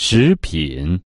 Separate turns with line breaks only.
食品。